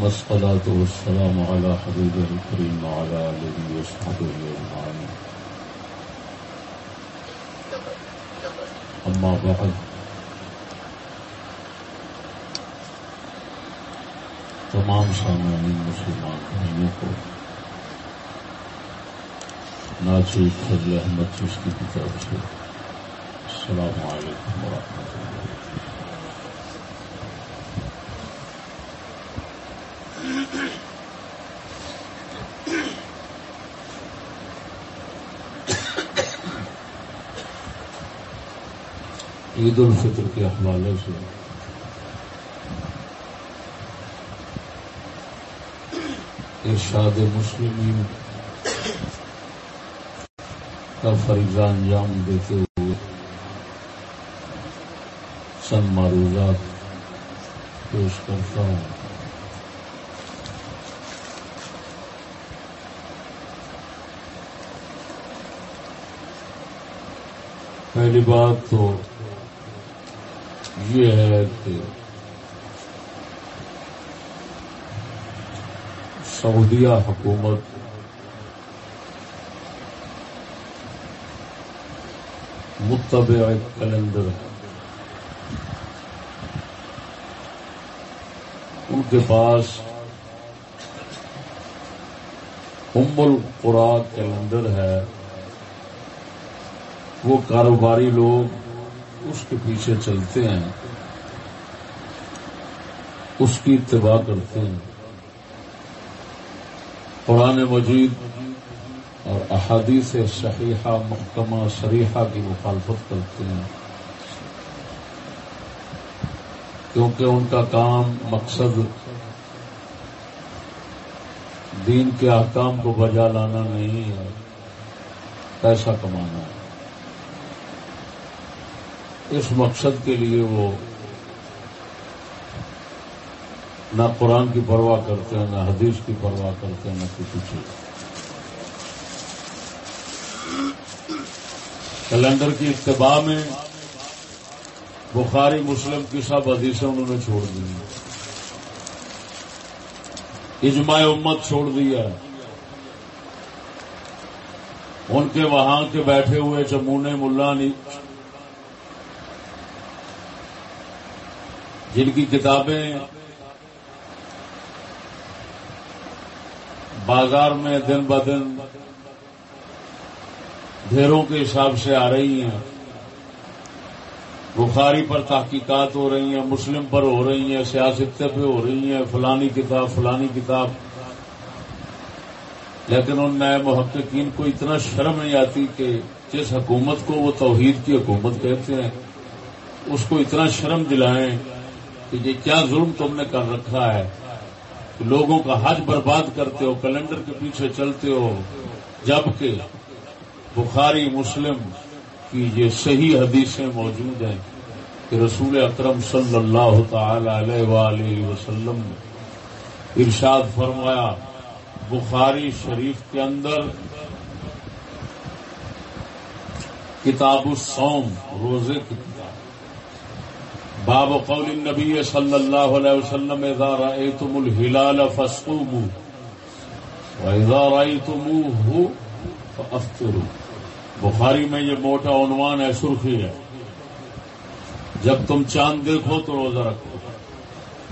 ثم الصلاة والسلام على حبيبه الكريم وعلى آله وصحبه أجمعين. أما بعد. تمام سامعین مسلمان بھائیوں کو ناچیز فضل احمد چشتی کی طرف سے. السلام علیکم ورحمۃ اللہ عید الفطر کے حوالے سے ارشاد مسلمین کا فریضہ انجام دیتے ہوئے سن معروضات پیش کرتا ہوں۔ پہلی بات تو یہ ہے کہ سعودیہ حکومت متبع کیلنڈر ان کے پاس ام القرا کیلنڈر ہے۔ وہ کاروباری لوگ اس کے پیچھے چلتے ہیں، اس کی اتباع کرتے ہیں۔ قرآن مجید اور احادیث صحیحہ، محکمہ شریحہ کی مخالفت کرتے ہیں۔ کیونکہ ان کا کام مقصد دین کے احکام کو بجا لانا نہیں ہے، پیسہ کمانا ہے۔ اس مقصد کے لیے وہ نہ قرآن کی پرواہ کرتے ہیں، نہ حدیث کی پرواہ کرتے ہیں، نہ کسی چیز کیلنڈر کی اتباع میں بخاری، مسلم کی سب حدیثیں انہوں نے چھوڑ دی اجماع امت چھوڑ دیا ان کے وہاں کے بیٹھے ہوئے چمونے، ملا جن کی کتابیں بازار میں دن ب دن ڈھیروں کے حساب سے آ رہی ہیں، بخاری پر تحقیقات ہو رہی ہیں، مسلم پر ہو رہی ہیں سیاست پہ ہو رہی ہیں، فلانی کتاب فلانی کتاب۔ لیکن ان نئے محققین کو اتنا شرم نہیں آتی کہ جس حکومت کو وہ توحید کی حکومت کہتے ہیں، اس کو اتنا شرم دلائیں۔ کہ یہ کیا ظلم تم نے کر رکھا ہے لوگوں کا حج برباد کرتے ہو کیلنڈر کے پیچھے چلتے ہو، جبکہ بخاری، مسلم کی یہ صحیح حدیثیں موجود ہیں کہ رسول اکرم صلی اللہ تعالی علیہ وآلہ وسلم نے ارشاد فرمایا، بخاری شریف کے اندر کتاب السوم روزے کی باب قول النبی صلی اللہ علیہ وسلم اذا رأيتم الهلال فصوموا واذا رأيتموه فافطروا بخاری میں یہ موٹا عنوان ہے، سرخی ہے۔ جب تم چاند دیکھو تو روزہ رکھو،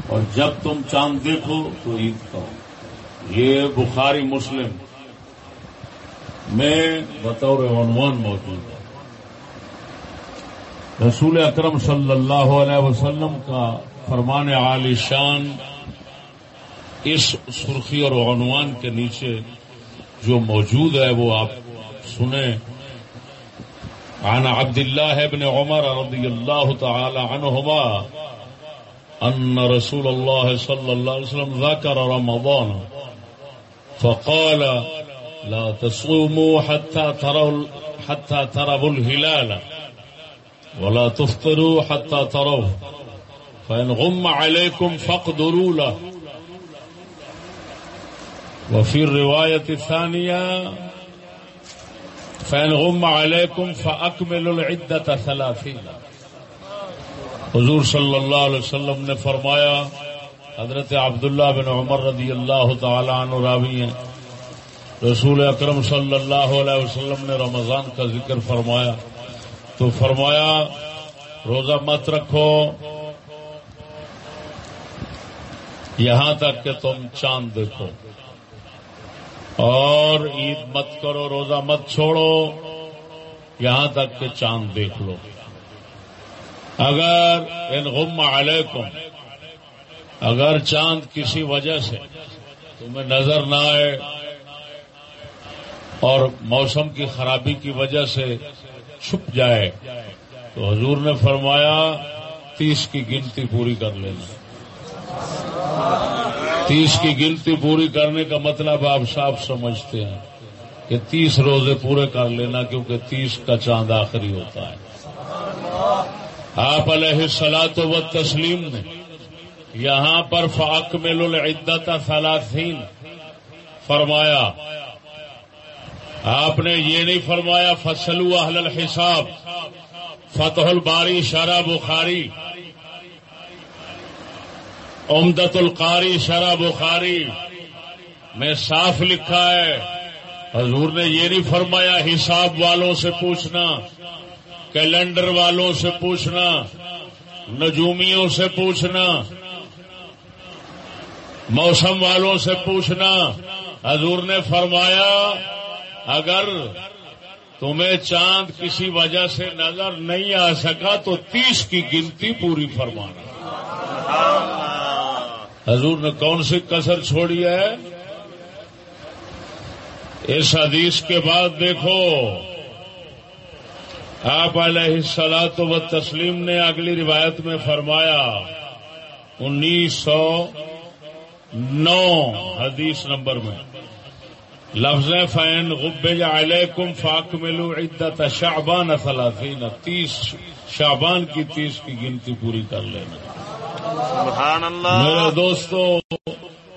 اور جب تم چاند دیکھو تو عید کرو یہ بخاری مسلم میں بطور عنوان موجود ہے۔ رسول اکرم صلی اللہ علیہ وسلم کا فرمان عالی شان اس سرخی اور عنوان کے نیچے جو موجود ہے وہ آپ سنیں۔ عن عبد الله بن عمر رضي الله تعالى عنهما أن رسول الله صلى الله عليه وسلم ذكر رمضان فقال، لا تصوموا حتى تروا حتى تروا الهلال۔ ولا تفطروا حتى تروا. فإن غم عليكم فاقدروا له. وفي الرواية الثانية، فإن غم عليكم فأكملوا العدة ثلاثين. حضور صلی اللہ علیہ وسلم نے فرمایا، حضرت عبداللہ بن عمر رضی اللہ تعالی عنہ راوی ہیں، رسول اکرم صلی اللہ علیہ وسلم نے رمضان کا ذکر فرمایا۔ تو فرمایا، روزہ مت رکھو۔ یہاں تک کہ تم چاند دیکھو۔ اور عید مت کرو، روزہ مت چھوڑو۔ یہاں تک کہ چاند دیکھ لو۔ اگر ان غم علیکم، اگر چاند کسی وجہ سے تمہیں نظر نہ آئے اور موسم کی خرابی کی وجہ سے چھپ جائے۔ تو حضور نے فرمایا، تیس کی گنتی پوری کر لینا۔ تیس کی گنتی پوری کرنے کا مطلب آپ صاف سمجھتے ہیں کہ تیس روزے پورے کر لینا کیونکہ تیس کا چاند آخری ہوتا ہے۔ آپ علیہ سلاط و تسلیم نے یہاں پر فاق مل العدت ثلاثین فرمایا آپ نے یہ نہیں فرمایا فصل اہل الحساب. فتح الباری، شرح بخاری. امدت القاری، شرح بخاری. میں صاف لکھا ہے. حضور نے یہ نہیں فرمایا حساب والوں سے پوچھنا، کیلنڈر والوں سے پوچھنا، نجومیوں سے پوچھنا، موسم والوں سے پوچھنا۔ حضور نے فرمایا اگر تمہیں چاند کسی وجہ سے نظر نہیں آ سکا تو تیس کی گنتی پوری فرمانا حضور نے کون سی کسر چھوڑی ہے؟ اس حدیث کے بعد دیکھو، آپ علیہ سلاط و تسلیم نے اگلی روایت میں فرمایا، انیس سو نو حدیث نمبر میں۔ لفظ فین غبج علیکم فاق ملو عدت شعبان ثلاثین تیس شعبان کی تیس کی گنتی پوری کر لینا۔ سبحان اللہ میرے دوستو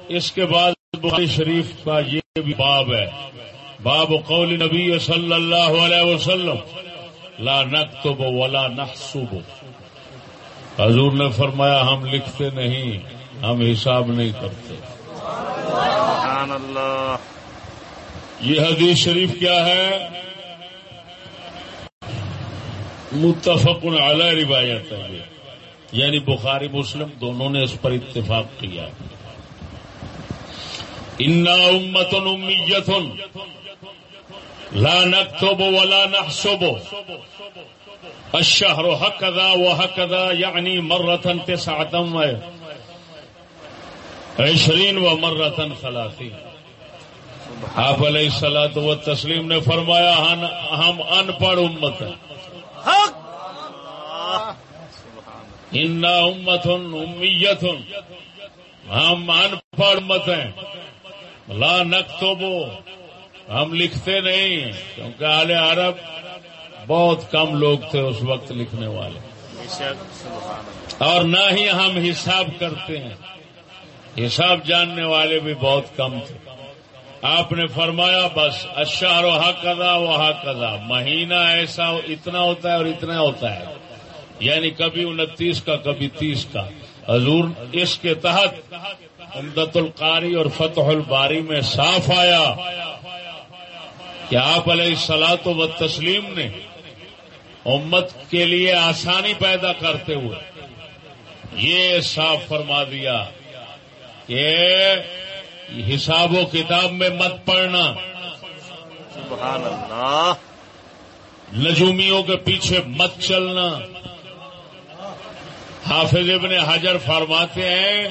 اس کے بعد بخاری شریف کا یہ بھی باب ہے۔ باب قول نبی صلی اللہ علیہ وسلم لا نکتب ولا نحسب۔ حضور نے فرمایا ہم لکھتے نہیں ہم حساب نہیں کرتے۔ سبحان اللہ یہ حدیث شریف کیا ہے؟ متفق علی روایت ہے یعنی بخاری مسلم دونوں نے اس پر اتفاق کیا۔ انا امت امیت لا نكتب ولا نحسب۔ الشهر هكذا وهكذا یعنی يعني مرة تسعة عشرين ومرة ثلاثين آپ علیہ السلاۃ و تسلیم نے فرمایا ہم ان پڑھ امت ہیں۔ حق! ان امت امیت۔ ہم ان پڑھ مت ہیں۔ لا نکتبو۔ ہم لکھتے نہیں کیونکہ آل عرب بہت کم لوگ تھے اس وقت لکھنے والے۔ اور نہ ہی ہم حساب کرتے ہیں۔ حساب جاننے والے بھی بہت کم تھے۔ آپ نے فرمایا بس اشار و حق ادا وہ حق ادا۔ مہینہ ایسا اتنا ہوتا ہے اور اتنا ہوتا ہے۔ یعنی کبھی انتیس کا، کبھی تیس کا۔ حضور اس کے تحت امدت القاری اور فتح الباری میں صاف آیا کہ آپ علیہ سلاط و تسلیم نے امت کے لیے آسانی پیدا کرتے ہوئے یہ صاف فرما دیا کہ حساب و کتاب میں مت پڑھنا۔ سبحان اللہ نجومیوں کے پیچھے مت چلنا۔ حافظ ابن حجر فرماتے ہیں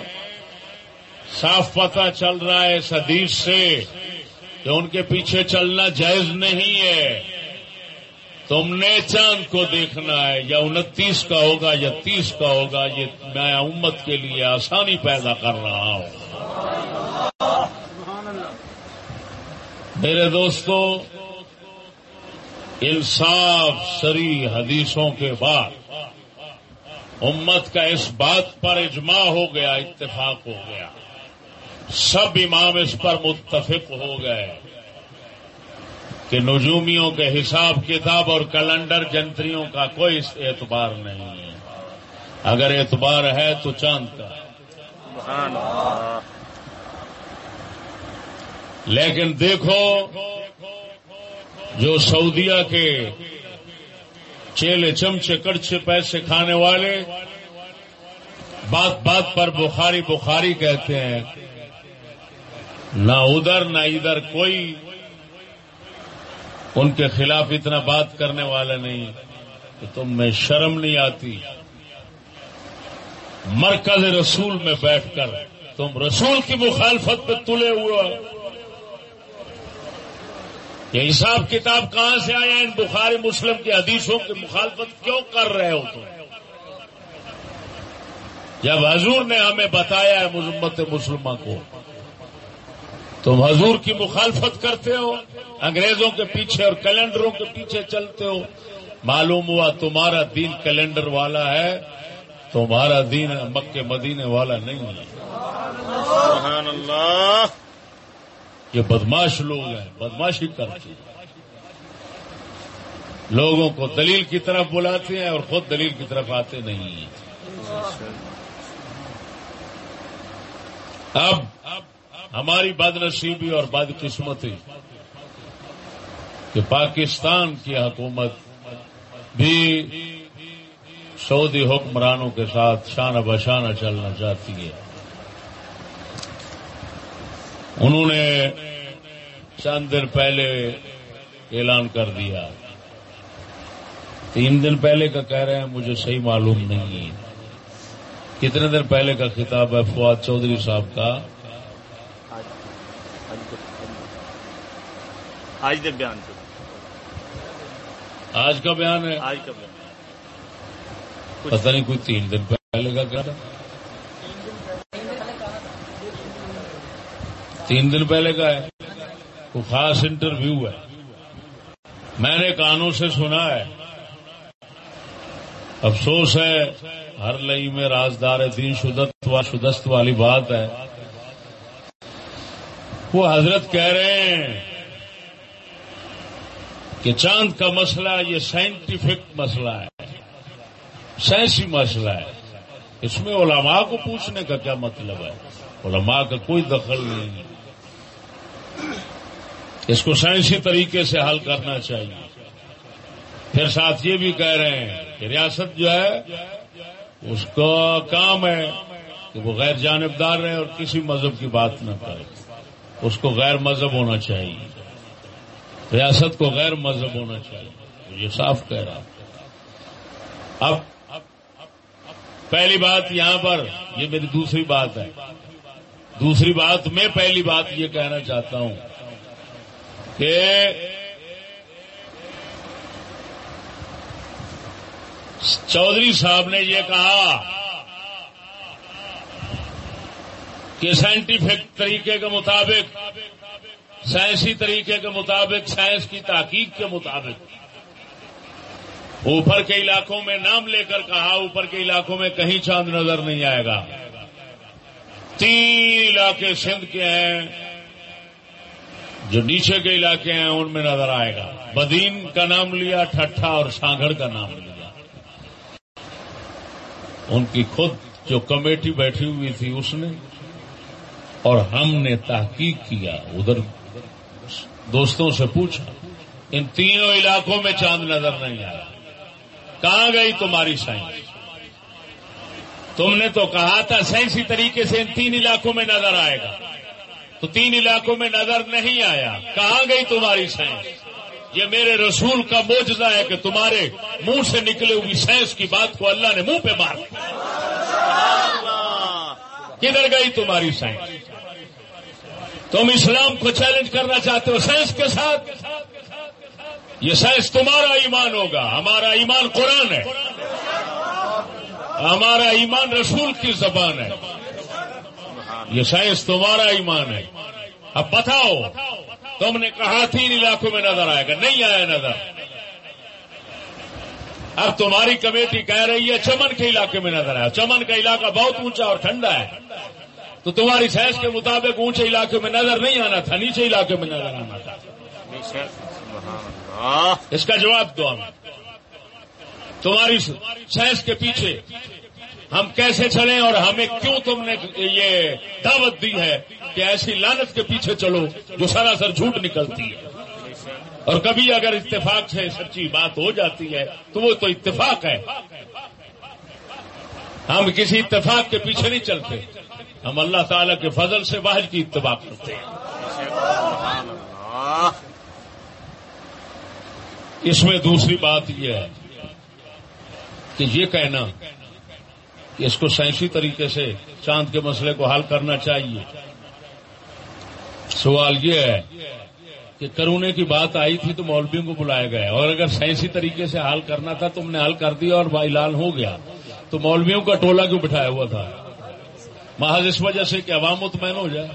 صاف پتہ چل رہا ہے اس حدیث سے کہ ان کے پیچھے چلنا جائز نہیں ہے۔ تم نے چاند کو دیکھنا ہے یا انتیس کا ہوگا یا تیس کا ہوگا یہ میں امت کے لیے آسانی پیدا کر رہا ہوں۔ میرے دوستو، انصاف سری حدیثوں کے بعد امت کا اس بات پر اجماع ہو گیا، اتفاق ہو گیا۔ سب امام اس پر متفق ہو گئے کہ نجومیوں کے حساب کتاب اور کیلنڈر جنتریوں کا کوئی اعتبار نہیں ہے۔ اگر اعتبار ہے تو چاند کا۔ لیکن دیکھو، جو سعودیہ کے چیلے چمچے، کڑچے پیسے کھانے والے، بات بات پر بخاری بخاری کہتے ہیں، نہ ادھر نہ ادھر کوئی ان کے خلاف اتنا بات کرنے والا نہیں کہ تم میں شرم نہیں آتی۔ مرکز رسول میں بیٹھ کر تم رسول کی مخالفت پہ تلے ہوئے یہ حساب کتاب کہاں سے آیا ان بخاری، مسلم کے حدیثوں کی مخالفت کیوں کر رہے ہو تم؟ جب حضور نے ہمیں بتایا ہے مذمت مسلمہ کو، تم حضور کی مخالفت کرتے ہو، انگریزوں کے پیچھے اور کیلنڈروں کے پیچھے چلتے ہو، معلوم ہوا تمہارا دین کیلنڈر والا ہے، تمہارا دین مکے مدینے والا نہیں ہے سبحان اللہ۔ یہ بدماش لوگ ہیں، بدماشی کرتے ہیں۔ لوگوں کو دلیل کی طرف بلاتے ہیں اور خود دلیل کی طرف آتے نہیں ہیں۔ اب ہماری بد نصیبی اور بد قسمتی کہ پاکستان کی حکومت بھی سعودی حکمرانوں کے ساتھ شانہ بشانہ چلنا چاہتی ہے۔ انہوں نے چند دن پہلے اعلان کر دیا۔ تین دن پہلے کا کہہ رہے ہیں مجھے صحیح معلوم نہیں کتنے دن پہلے کا خطاب ہے فواد چودھری صاحب کا؟ آج دے بیان آج کا بیان ہے؟ آج کا بیان۔ پتہ نہیں کوئی تین دن پہلے کا کیا تھا تین دن پہلے کا ہے، کوئی خاص انٹرویو ہے۔ میں نے کانوں سے سنا ہے۔ افسوس ہے، ہر لئی میں رازدار دین شدت و شدست والی بات ہے۔ وہ حضرت کہہ رہے ہیں کہ چاند کا مسئلہ یہ سائنٹیفک مسئلہ ہے۔ سائنسی مسئلہ ہے۔ اس میں علماء کو پوچھنے کا کیا مطلب ہے؟ علماء کا کوئی دخل نہیں۔ ہے اس کو سائنسی طریقے سے حل کرنا چاہیے۔ پھر ساتھ یہ بھی کہہ رہے ہیں کہ ریاست جو ہے، اس کا کام ہے کہ وہ غیر جانبدار رہے اور کسی مذہب کی بات نہ کرے۔ اس کو غیر مذہب ہونا چاہیے۔ ریاست کو غیر مذہب ہونا چاہیے۔ یہ صاف کہہ رہا اب، پہلی بات یہاں پر، یہ میری دوسری بات ہے۔ دوسری بات، میں پہلی بات یہ کہنا چاہتا ہوں کہ چودھری صاحب نے یہ کہا کہ سائنٹیفک طریقے کے مطابق سائنسی طریقے کے مطابق سائنس کی تحقیق کے مطابق اوپر کے علاقوں میں نام لے کر کہا، اوپر کے علاقوں میں کہیں چاند نظر نہیں آئے گا۔ تین علاقے سندھ کے ہیں، جو نیچے کے علاقے ہیں، ان میں نظر آئے گا۔ بدین کا نام لیا، ٹھٹھا اور سانگڑ کا نام لیا۔ ان کی خود جو کمیٹی بیٹھی ہوئی تھی، اس نے اور ہم نے تحقیق کیا۔ ادھر دوستوں سے پوچھا، ان تینوں علاقوں میں چاند نظر نہیں آیا۔ کہاں گئی تمہاری سائنس؟ تم نے تو کہا تھا سائنسی طریقے سے ان تین علاقوں میں نظر آئے گا۔ تو تین علاقوں میں نظر نہیں آیا۔ کہاں گئی تمہاری سائنس؟ یہ میرے رسول کا موجزہ ہے کہ تمہارے منہ سے نکلے ہوئی سائنس کی بات کو اللہ نے منہ پہ مار کدھر گئی تمہاری سائنس؟ تم اسلام کو چیلنج کرنا چاہتے ہو سائنس کے ساتھ؟ یہ سائنس تمہارا ایمان ہوگا۔ ہمارا ایمان قرآن ہے۔ ہمارا ایمان رسول کی زبان ہے۔ یہ سائنس تمہارا ایمان ہے۔ اب بتاؤ تم نے کہا تین علاقوں میں نظر آئے گا نہیں آیا نظر۔ اب تمہاری کمیٹی کہہ رہی ہے چمن کے علاقے میں نظر آیا چمن کا علاقہ بہت اونچا اور ٹھنڈا ہے۔ تو تمہاری سائنس کے مطابق اونچے علاقے میں نظر نہیں آنا تھا نیچے علاقے میں نظر آنا تھا۔ اس کا جواب دو ہم۔ تمہاری سائنس کے پیچھے ہم کیسے چلیں اور ہمیں کیوں تم نے یہ دعوت دی ہے کہ ایسی لانت کے پیچھے چلو جو سراسر جھوٹ نکلتی ہے۔ اور کبھی اگر اتفاق سے سچی بات ہو جاتی ہے تو وہ تو اتفاق ہے۔ ہم کسی اتفاق کے پیچھے نہیں چلتے۔ ہم اللہ تعالی کے فضل سے باہر کی اتفاق کرتے ہیں۔ اس میں دوسری بات یہ ہے کہ یہ کہنا کہ اس کو سائنسی طریقے سے چاند کے مسئلے کو حل کرنا چاہیے۔ سوال یہ ہے کہ کرونے کی بات آئی تھی تو مولویوں کو بلایا گیا اور اگر سائنسی طریقے سے حل کرنا تھا تم نے حل کر دیا اور اعلان ہو گیا۔ تو مولویوں کا ٹولہ کیوں بٹھایا ہوا تھا؟ محض اس وجہ سے کہ عوام مطمئن ہو جائے۔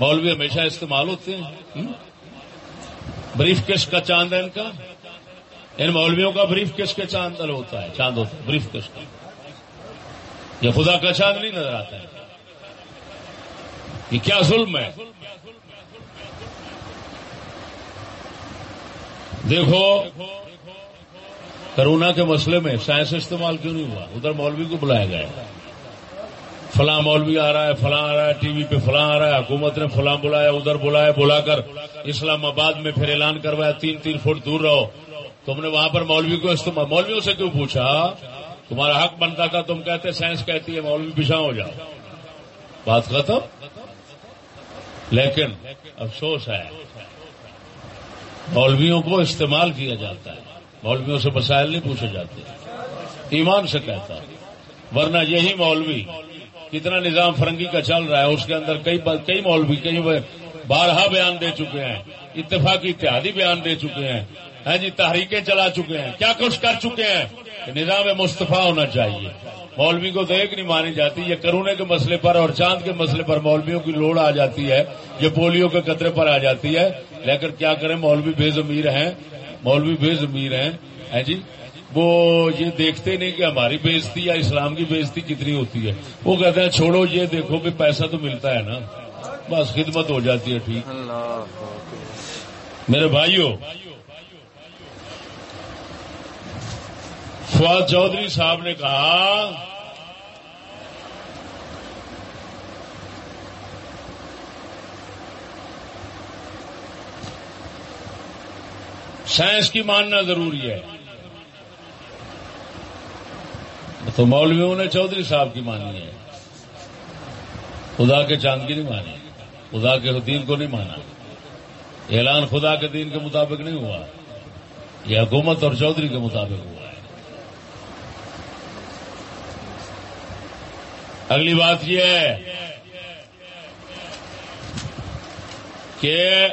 مولوی ہمیشہ استعمال ہوتے ہیں۔ بریف کس کا چاند ہے ان کا؟ ان مولویوں کا بریف کس کے چاند ہوتا ہے؟ چاند ہوتا ہے، بریف کس کا؟ یہ خدا کا چاند نہیں نظر آتا ہے۔ یہ کیا ظلم ہے؟ دیکھو، کرونا کے مسئلے میں سائنس استعمال کیوں نہیں ہوا؟ ادھر مولوی کو بلایا گیا فلاں مولوی آ رہا ہے، فلاں آ رہا ہے، ٹی وی پہ فلاں آ رہا ہے، حکومت نے فلاں بلایا، ادھر بلایا بلا کر اسلام آباد میں پھر اعلان کروایا، تین تین فٹ دور رہو۔ تم نے وہاں پر مولوی کو استعمال مولویوں سے کیوں پوچھا؟ تمہارا حق بنتا تھا، تم کہتے سائنس کہتی ہے، مولوی پیچھا ہو جاؤ بات ختم؟ لیکن افسوس ہے، مولویوں کو استعمال کیا جاتا ہے۔ مولویوں سے مسائل نہیں پوچھے جاتے۔ ایمان سے کہتا ورنہ یہی مولوی، کتنا نظام فرنگی کا چل رہا ہے، اس کے اندر کئی کئی مولوی، کئی بارہا بیان دے چکے ہیں، اتفاقی اتحادی بیان دے چکے ہیں۔ ہاں جی تحریکیں چلا چکے ہیں۔ کیا کچھ کر چکے ہیں؟ نظام مصطفیٰ ہونا چاہیے۔ مولوی کو تو ایک نہیں مانی جاتی یہ کرونے کے مسئلے پر اور چاند کے مسئلے پر مولویوں کی لوڑ آ جاتی ہے یہ پولیو کے قطرے پر آ جاتی ہے۔ لیکن کیا کریں؟ مولوی بے ضمیر ہیں۔ مولوی بے ضمیر ہیں۔ جی؟ وہ یہ دیکھتے نہیں کہ ہماری بےزتی یا اسلام کی بےزتی کتنی ہوتی ہے۔ وہ کہتے ہیں چھوڑو یہ دیکھو کہ پیسہ تو ملتا ہے نا۔ بس خدمت ہو جاتی ہے ٹھیک۔ میرے بھائیوں فواد چودھری صاحب نے کہا، سائنس کی ماننا ضروری ہے۔ تو مولویوں نے چودھری صاحب کی مانی ہے۔ خدا کے چاند کی نہیں مانی۔ خدا کے دین کو نہیں مانا۔ اعلان خدا کے دین کے مطابق نہیں ہوا۔ یہ حکومت اور چودھری کے مطابق ہوا ہے اگلی بات یہ ہے کہ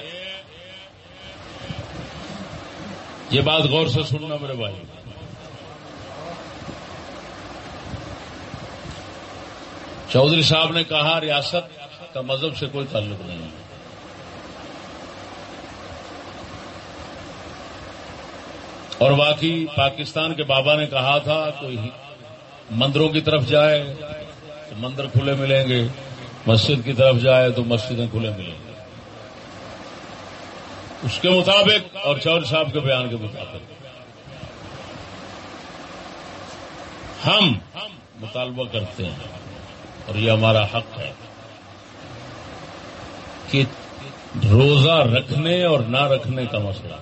یہ بات غور سے سننا میرے بھائی۔ چودھری صاحب نے کہا ریاست کا مذہب سے کوئی تعلق نہیں ہے۔ اور باقی پاکستان کے بابا نے کہا تھا، کوئی مندروں کی طرف جائے تو مندر کھلے ملیں گے۔ مسجد کی طرف جائے تو مسجدیں کھلے ملیں گے اس کے مطابق اور چور صاحب کے بیان کے مطابق۔ ہم مطالبہ کرتے ہیں اور یہ ہمارا حق ہے کہ روزہ رکھنے اور نہ رکھنے کا مسئلہ،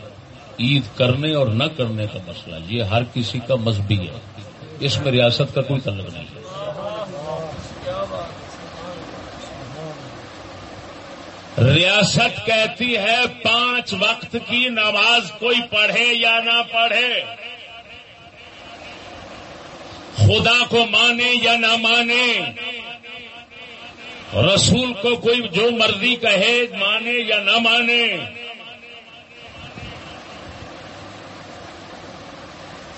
عید کرنے اور نہ کرنے کا مسئلہ، یہ ہر کسی کا مذہبی ہے۔ اس میں ریاست کا کوئی تعلق نہیں ہے۔ ریاست کہتی ہے پانچ وقت کی نماز کوئی پڑھے یا نہ پڑھے۔ خدا کو مانے یا نہ مانے۔ رسول کو کوئی جو مرضی کہے مانے یا نہ مانے۔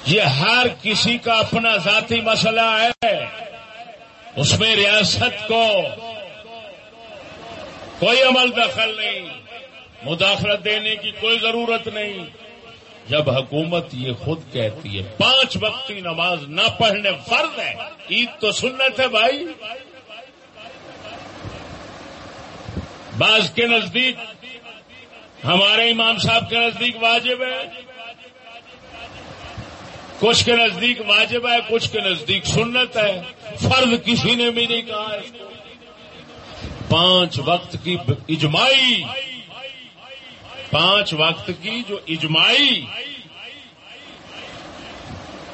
یہ ہر کسی کا اپنا ذاتی مسئلہ ہے۔ اس میں ریاست کو کوئی عمل دخل نہیں، مداخلت دینے کی کوئی ضرورت نہیں۔ جب حکومت یہ خود کہتی ہے، پانچ وقت کی نماز نہ پڑھنے فرض ہے، عید تو سنت ہے بھائی۔ بعض کے نزدیک، ہمارے امام صاحب کے نزدیک واجب ہے۔ کچھ کے نزدیک واجب ہے، کچھ کے نزدیک سنت ہے۔ فرض کسی نے بھی نہیں کہا۔ ہے پانچ وقت کی اجماعی پانچ وقت کی جو اجماعی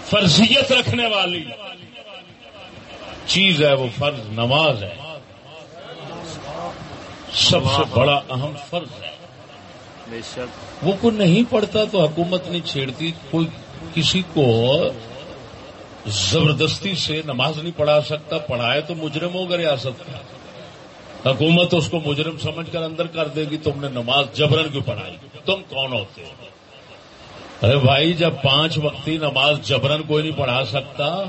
فرضیت رکھنے والی چیز ہے وہ فرض نماز ہے۔ سب سے بڑا اہم فرض ہے۔ وہ کوئی نہیں پڑھتا تو حکومت نہیں چھیڑتی کوئی کسی کو زبردستی سے نماز نہیں پڑھا سکتا پڑھائے تو مجرم ہو گئے ریاست کا حکومت اس کو مجرم سمجھ کر اندر کر دے گی، تم نے نماز جبرن کیوں پڑھائی؟ تم کون ہوتے ہو؟ ارے بھائی، جب پانچ وقتی نماز جبرن کوئی نہیں پڑھا سکتا،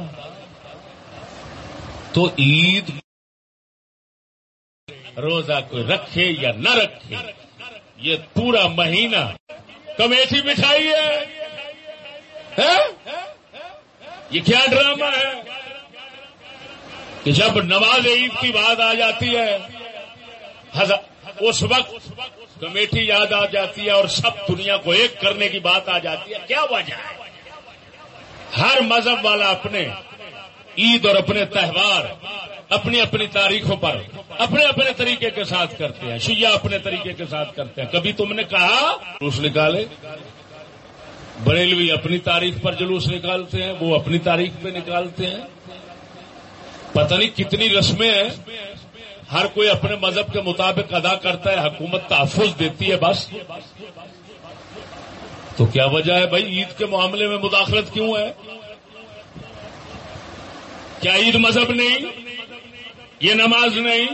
تو عید روزہ کوئی رکھے یا نہ رکھے، یہ پورا مہینہ کمیٹی بٹھائی ہے۔ یہ کیا ڈرامہ ہے؟ کہ جب نماز عید کی بات آ جاتی ہے اس وقت کمیٹی یاد آ جاتی ہے اور سب دنیا کو ایک کرنے کی بات آ جاتی ہے۔ کیا وجہ ہے؟ ہر مذہب والا اپنے عید اور اپنے تہوار اپنی اپنی تاریخوں پر اپنے اپنے طریقے کے ساتھ کرتے ہیں۔ شیعہ اپنے طریقے کے ساتھ کرتے ہیں۔ کبھی تم نے کہا، جلوس نکالے۔ بریلوی اپنی تاریخ پر جلوس نکالتے ہیں، وہ اپنی تاریخ پہ نکالتے ہیں۔ پتہ نہیں کتنی رسمیں ہیں۔ ہر کوئی اپنے مذہب کے مطابق ادا کرتا ہے، حکومت تحفظ دیتی ہے بس۔ تو کیا وجہ ہے بھائی عید کے معاملے میں مداخلت کیوں ہے؟ کیا عید مذہب نہیں؟ یہ نماز نہیں؟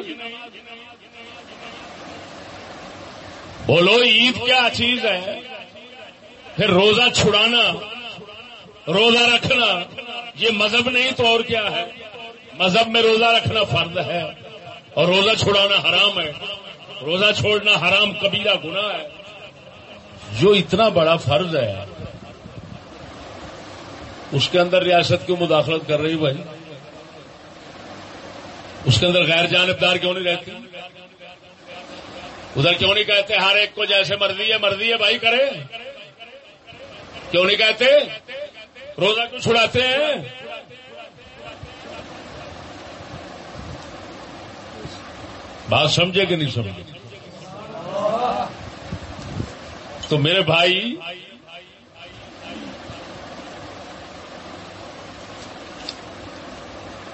بولو عید کیا چیز ہے؟ پھر روزہ چھڑانا، روزہ رکھنا، یہ مذہب نہیں تو اور کیا ہے؟ مذہب میں روزہ رکھنا فرض ہے۔ اور روزہ چھڑانا حرام ہے۔ روزہ چھوڑنا حرام کبیرہ گناہ ہے۔ جو اتنا بڑا فرض ہے اس کے اندر ریاست کیوں مداخلت کر رہی بھائی؟ اس کے اندر غیر جانبدار کیوں نہیں رہتی ادھر کیوں نہیں کہتے ہر ایک کو جیسے مرضی ہے مرضی ہے بھائی کرے۔ کیوں نہیں کہتے؟ روزہ کیوں چھڑاتے ہیں؟ بات سمجھے کہ نہیں سمجھے؟ تو میرے بھائی،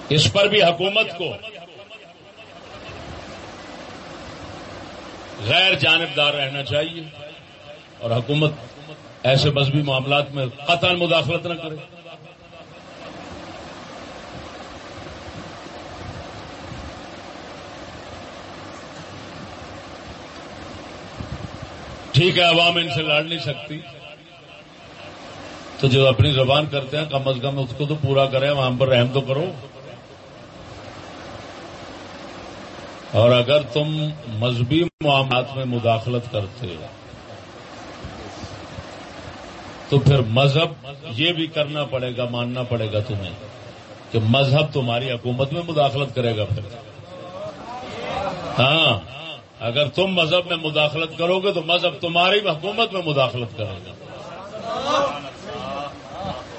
اس پر بھی حکومت کو غیر جانبدار رہنا چاہیے اور حکومت ایسے مذہبی معاملات میں قطع مداخلت نہ کرے۔ ٹھیک ہے، عوام ان سے لڑ نہیں سکتی۔ تو جو اپنی زبان کرتے ہیں، کم از کم اس کو تو پورا کریں وہاں پر رحم تو کرو۔ اور اگر تم مذہبی معاملات میں مداخلت کرتے تو پھر مذہب یہ بھی کرنا پڑے گا، ماننا پڑے گا تمہیں کہ مذہب تمہاری حکومت میں مداخلت کرے گا پھر۔ ہاں۔ اگر تم مذہب میں مداخلت کرو گے تو مذہب تمہاری حکومت میں مداخلت کرے گا۔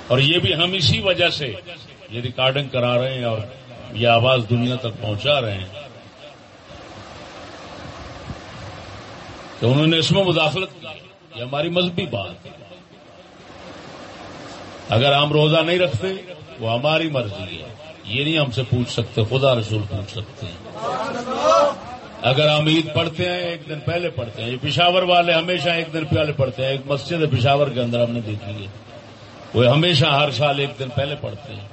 اور یہ بھی ہم اسی وجہ سے یہ ریکارڈنگ کرا رہے ہیں اور یہ آواز دنیا تک پہنچا رہے ہیں کہ انہوں نے اس میں مداخلت کی۔ یہ ہماری مذہبی بات ہے۔ اگر ہم روزہ نہیں رکھتے، وہ ہماری مرضی ہے۔ یہ نہیں ہم سے پوچھ سکتے، خدا رسول پوچھ سکتے ہیں۔ اگر ہم عید پڑھتے ہیں، ایک دن پہلے پڑھتے ہیں۔ یہ پشاور والے ہمیشہ ایک دن پہلے پڑھتے ہیں۔ ایک مسجد ہے پشاور کے اندر ہم نے دیکھی ہے۔ وہ ہمیشہ ہر سال ایک دن پہلے پڑھتے ہیں۔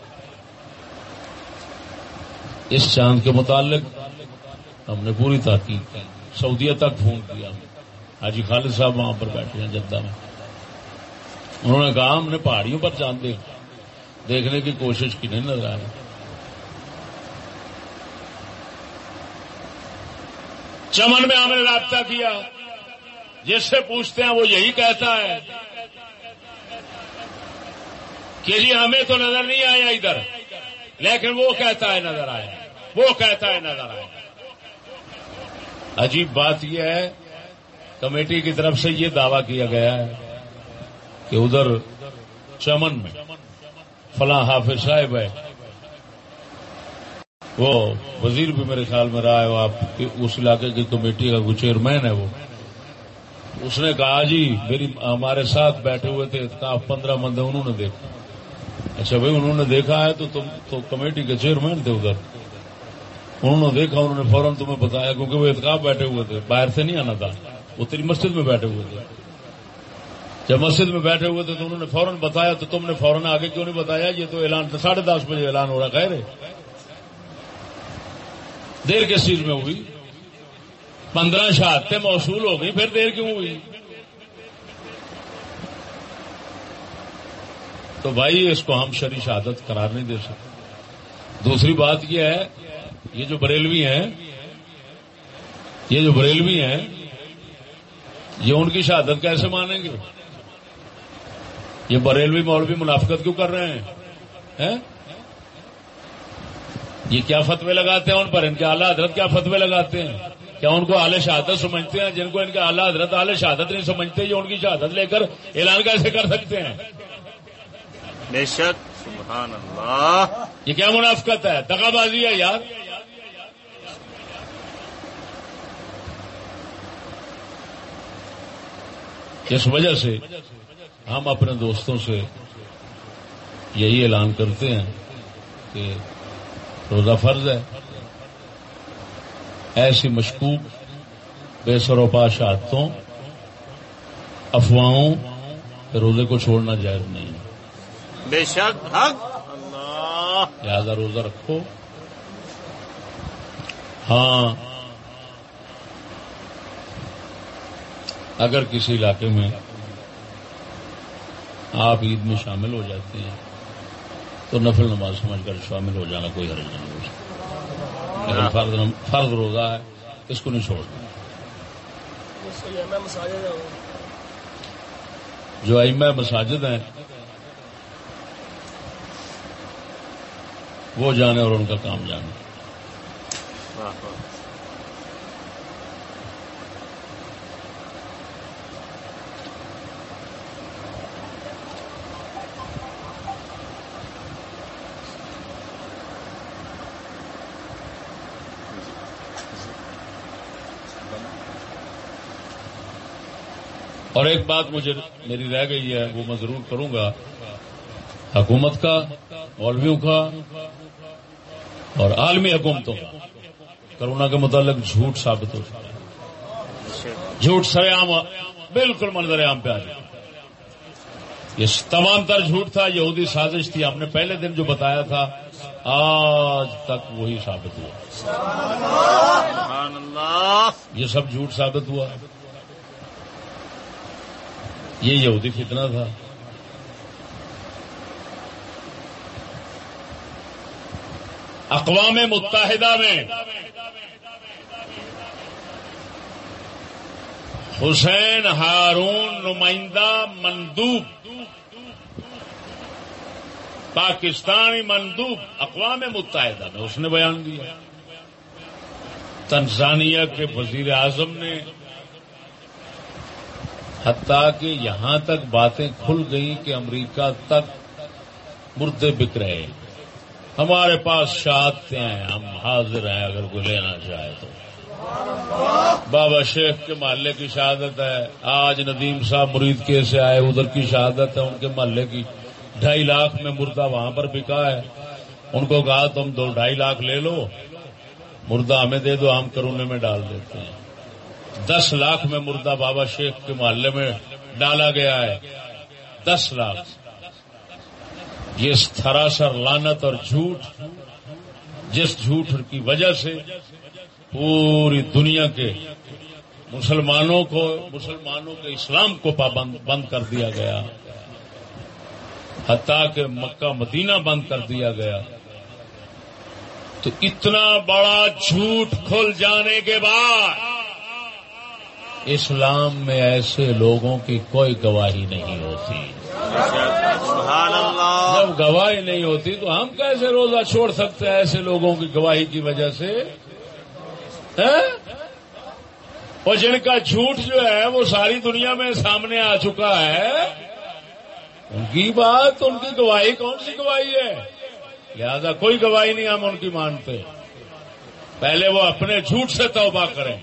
اس چاند کے متعلق ہم نے پوری تحقیق کی۔ سعودیہ تک فون کیا۔ حاجی خالد صاحب وہاں پر بیٹھے ہیں جدہ میں۔ انہوں نے کہا، ہم نے پہاڑیوں پر چاند دیکھنے کی کوشش کی، نہیں نظر آئی چمن میں ہم نے رابطہ کیا۔ جس سے پوچھتے ہیں وہ یہی کہتا ہے کہ جی ہمیں تو نظر نہیں آیا ادھر، لیکن وہ کہتا ہے نظر آیا۔ وہ کہتا ہے نظر آیا۔ عجیب بات یہ ہے، کمیٹی کی طرف سے یہ دعویٰ کیا گیا ہے کہ ادھر چمن میں فلاں حافظ صاحب ہے۔ وہ وزیر بھی میرے خیال میں رہا ہے، وہ آپ اس علاقے کی کمیٹی کا وہ چیئرمین ہے وہ۔ اس نے کہا جی میری ہمارے ساتھ بیٹھے ہوئے تھے پندرہ بندے انہوں نے دیکھا۔ اچھا بھائی، انہوں نے دیکھا ہے تو تم تو کمیٹی کے چیئرمین تھے ادھر۔ انہوں نے دیکھا، انہوں نے فوراً تمہیں بتایا، کیونکہ وہ اتکاف بیٹھے ہوئے تھے، باہر سے نہیں آنا تھا۔ وہ تیری مسجد میں بیٹھے ہوئے تھے۔ جب مسجد میں بیٹھے ہوئے تھے تو انہوں نے فوراً بتایا، تو تم نے فوراً آگے کیوں نہیں بتایا؟ یہ تو اعلان ساڑھے دس بجے اعلان ہو رہا ہے۔ دیر کس چیز میں ہوئی؟ پندرہ شہادتیں موصول ہو گئی پھر دیر کیوں ہوئی؟ تو بھائی، اس کو ہم شری شہادت قرار نہیں دے سکتے۔ دوسری بات یہ ہے، یہ جو بریلوی ہیں، یہ جو بریلوی ہیں، یہ ان کی شہادت کیسے مانیں گے؟ یہ بریلوی مولوی منافقت کیوں کر رہے ہیں؟ یہ کیا فتوے لگاتے ہیں ان پر؟ ان کے اعلیٰ حضرت کیا فتوے لگاتے ہیں؟ کیا ان کو اعلی شہادت سمجھتے ہیں؟ جن کو ان کے اعلیٰ حضرت اعلی شہادت نہیں سمجھتے یہ ان کی شہادت لے کر اعلان کیسے کر سکتے ہیں؟ بے شک سبحان اللہ۔ یہ کیا منافقت ہے؟ دگا بازی ہے یار۔ اس وجہ سے ہم اپنے دوستوں سے یہی اعلان کرتے ہیں کہ روزہ فرض ہے۔ ایسی مشکوک بے سروپا شہادتوں افواہوں روزے کو چھوڑنا جائز نہیں بے شک اللہ۔ لہذا روزہ رکھو۔ ہاں۔ اگر کسی علاقے میں آپ عید میں شامل ہو جاتے ہیں تو نفل نماز سمجھ کر شامل ہو جانا کوئی حرج نہیں ہو فرض فرض روزہ ہے اس کو نہیں چھوڑنا۔ جو ائمہ مساجد ہیں وہ جانے اور ان کا کام جانے۔ اور ایک بات مجھے میری رہ گئی ہے وہ میں ضرور کروں گا۔ حکومت کا مولویوں کا اور عالمی حکومتوں کا۔ کرونا کے متعلق جھوٹ ثابت ہو جھوٹ سر عام بالکل منظر عام پہ آ جائے۔ یہ تمام تر جھوٹ تھا یہودی سازش تھی۔ ہم نے پہلے دن جو بتایا تھا آج تک وہی ثابت ہوا۔ یہ سب جھوٹ ثابت ہوا۔ یہ یہودی فتنہ تھا۔ اقوام متحدہ میں حسین ہارون نمائندہ مندوب، پاکستانی مندوب اقوام متحدہ میں، اس نے بیان دیا تنزانیہ کے وزیر اعظم نے حتیٰ کہ یہاں تک باتیں کھل گئی کہ امریکہ تک مردے بک رہے ہمارے پاس شہادتیں ہیں، ہم حاضر ہیں، اگر کوئی لینا چاہے تو۔ بابا شیخ کے محلے کی شہادت ہے۔ آج ندیم صاحب مرید کے سے آئے، ادھر کی شہادت ہے، ان کے محلے کی ڈھائی لاکھ میں مردہ وہاں پر بکا ہے۔ ان کو کہا، تم دو ڈھائی لاکھ لے لو، مردہ ہمیں دے دو، ہم کرونے میں ڈال دیتے ہیں۔ دس لاکھ میں مردہ بابا شیخ کے محلے میں ڈالا گیا ہے۔ دس لاکھ۔ یہ تھراسر لانت اور جھوٹ، جس جھوٹ کی وجہ سے پوری دنیا کے مسلمانوں کو، مسلمانوں کے اسلام کو پابند، بند کر دیا گیا۔ حتیٰ کہ مکہ، مدینہ بند کر دیا گیا۔ تو اتنا بڑا جھوٹ کھل جانے کے بعد اسلام میں ایسے لوگوں کی کوئی گواہی نہیں ہوتی۔ جب گواہی نہیں ہوتی تو ہم کیسے روزہ چھوڑ سکتے ہیں ایسے لوگوں کی گواہی کی وجہ سے؟ اور جن کا جھوٹ جو ہے وہ ساری دنیا میں سامنے آ چکا ہے ان کی بات ان کی گواہی کون سی گواہی ہے؟ لہذا کوئی گواہی نہیں ہم ان کی مانتے۔ پہلے وہ اپنے جھوٹ سے توبہ کریں۔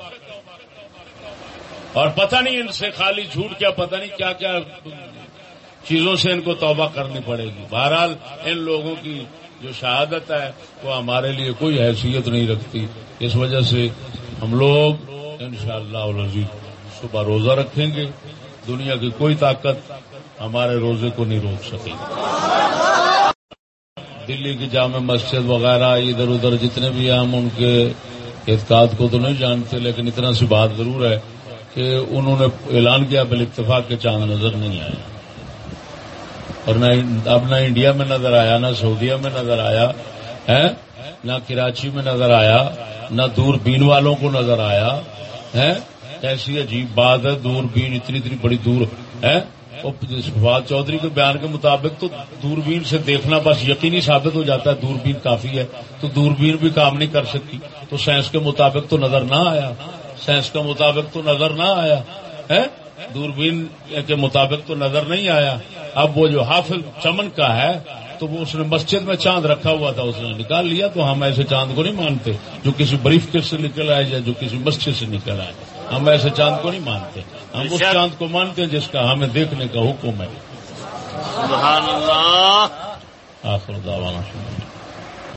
اور پتہ نہیں ان سے خالی جھوٹ کیا، پتہ نہیں کیا کیا چیزوں سے ان کو توبہ کرنی پڑے گی۔ بہرحال ان لوگوں کی جو شہادت ہے، وہ ہمارے لیے کوئی حیثیت نہیں رکھتی۔ اس وجہ سے ہم لوگ ان شاء اللہ صبح روزہ رکھیں گے۔ دنیا کی کوئی طاقت ہمارے روزے کو نہیں روک سکے۔ دلی کی جامع مسجد وغیرہ، ادھر ادھر جتنے بھی ہیں، ہم ان کے اعتقاد کو تو نہیں جانتے، لیکن اتنا سی بات ضرور ہے۔ کہ انہوں نے اعلان کیا بل اتفاق کے چاند نظر نہیں آئے۔ اور نہ اب نہ انڈیا میں نظر آیا، نہ سعودیہ میں نظر آیا ہے نہ کراچی میں نظر آیا، نہ دور بین والوں کو نظر آیا ہے ایسی عجیب بات ہے، دور بین اتنی اتنی بڑی دور ہے فواد چودھری کے بیان کے مطابق تو دوربین سے دیکھنا بس یقینی ثابت ہو جاتا ہے دوربین کافی ہے، تو دوربین بھی کام نہیں کر سکتی، تو سائنس کے مطابق تو نظر نہ آیا۔ سائنس کے مطابق تو نظر نہ آیا دوربین کے مطابق تو نظر نہیں آیا۔ اب وہ جو حافظ چمن کا ہے تو وہ اس نے مسجد میں چاند رکھا ہوا تھا اس نے نکال لیا تو ہم ایسے چاند کو نہیں مانتے جو کسی بریف کس سے نکل آئے یا جو کسی مسجد سے نکل آئے۔ ہم ایسے چاند کو نہیں مانتے۔ ہم اس چاند کو مانتے ہیں جس کا ہمیں دیکھنے کا حکم ہے۔ سبحان اللہ۔ آخر دعوانا